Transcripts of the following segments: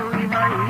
Bye.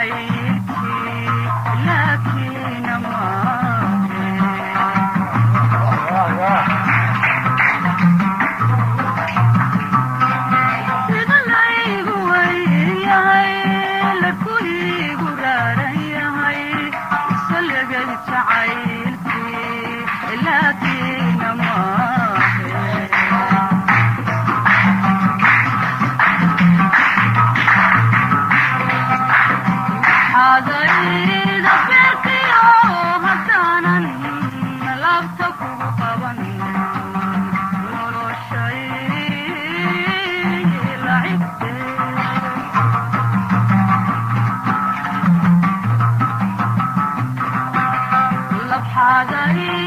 I حاضرين